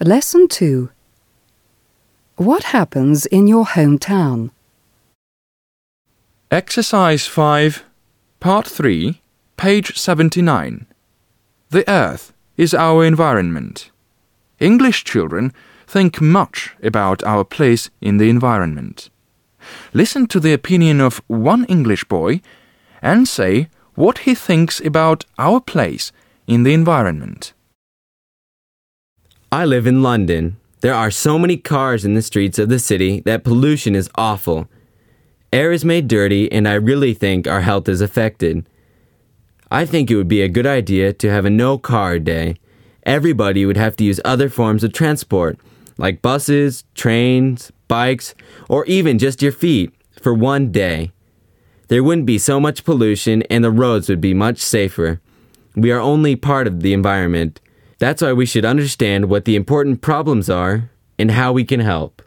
Lesson 2 What happens in your hometown? Exercise 5, Part 3, page 79. The Earth is our environment. English children think much about our place in the environment. Listen to the opinion of one English boy and say what he thinks about our place in the environment. I live in London. There are so many cars in the streets of the city that pollution is awful. Air is made dirty, and I really think our health is affected. I think it would be a good idea to have a no car day. Everybody would have to use other forms of transport, like buses, trains, bikes, or even just your feet, for one day. There wouldn't be so much pollution, and the roads would be much safer. We are only part of the environment. That's why we should understand what the important problems are and how we can help.